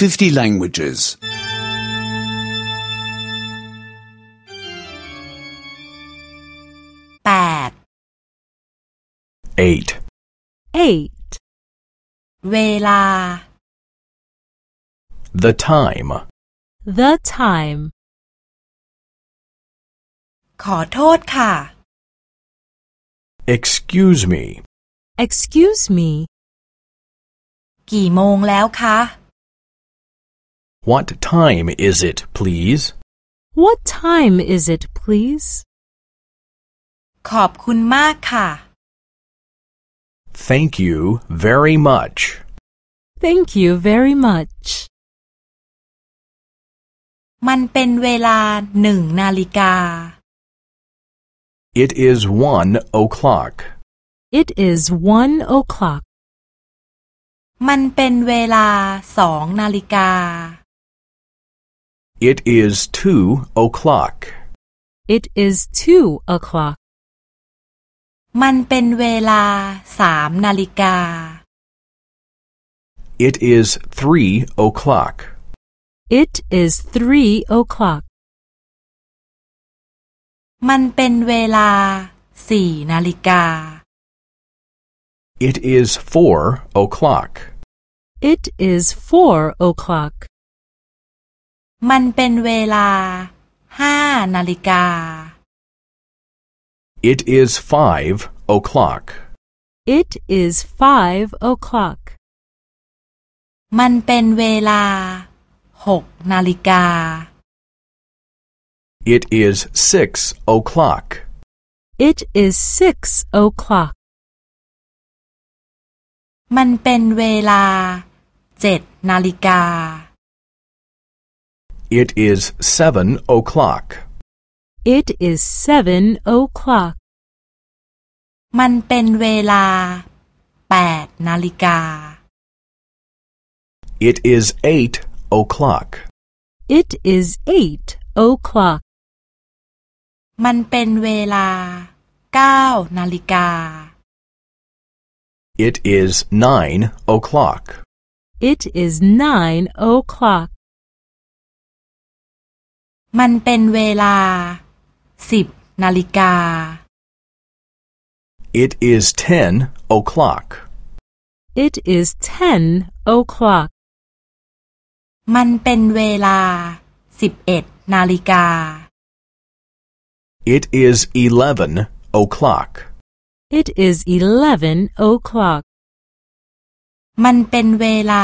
50 languages. แปด 8. 8. เวลา The time. The time. ขอโทษค่ะ Excuse me. Excuse me. กี่โมงแล้วคะ What time is it, please? What time is it, please? ขอบคุณมากค่ะ Thank you very much. Thank you very much. มันเป็นเวลาหนึ่งนาฬิกา It is one o'clock. It is one o'clock. มันเป็นเวลาสองนาฬิกา It is two o'clock. It is two o'clock. มันเป็นเวลาสามนาฬิกา It is three o'clock. It is three o'clock. มันเป็นเวลาสี่นาฬิกา It is four o'clock. It is four o'clock. มันเป็นเวลาห้านาฬิกา It is five o'clock. It is five o'clock. มันเป็นเวลาหกนาฬิกา It is six o'clock. It is six o'clock. มันเป็นเวลาเจ็ดนาฬิกา It is seven o'clock. It is seven o'clock. มันเป็นเวลาแปดนาฬิกา It is eight o'clock. It is eight o'clock. มันเป็นเวลาเก้านาฬิกา It is nine o'clock. It is nine o'clock. มันเป็นเวลาสิบนาฬิกา It is ten o'clock. It is ten o'clock. มันเป็นเวลาสิบเอ็ดนาฬิกา It is eleven o'clock. It is eleven o'clock. มันเป็นเวลา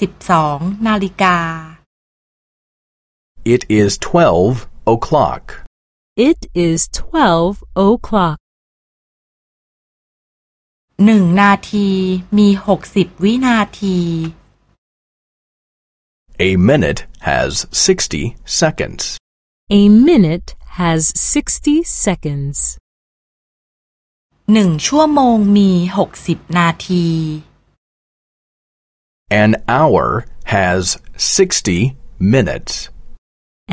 สิบสองนาฬิกา It is twelve o'clock. It is twelve o'clock. หนึ่งนาทีมีหกสิบวินาที A minute has sixty seconds. A minute has sixty seconds. หนึ่งชั่วโมงมีหกสิบนาที An hour has sixty minutes.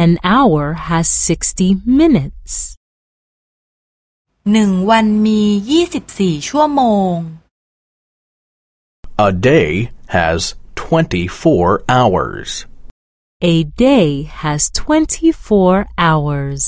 An hour has sixty minutes. หนึ่งวันมียี่สิบสี่ชั่วโมง A day has twenty-four hours. A day has twenty-four hours.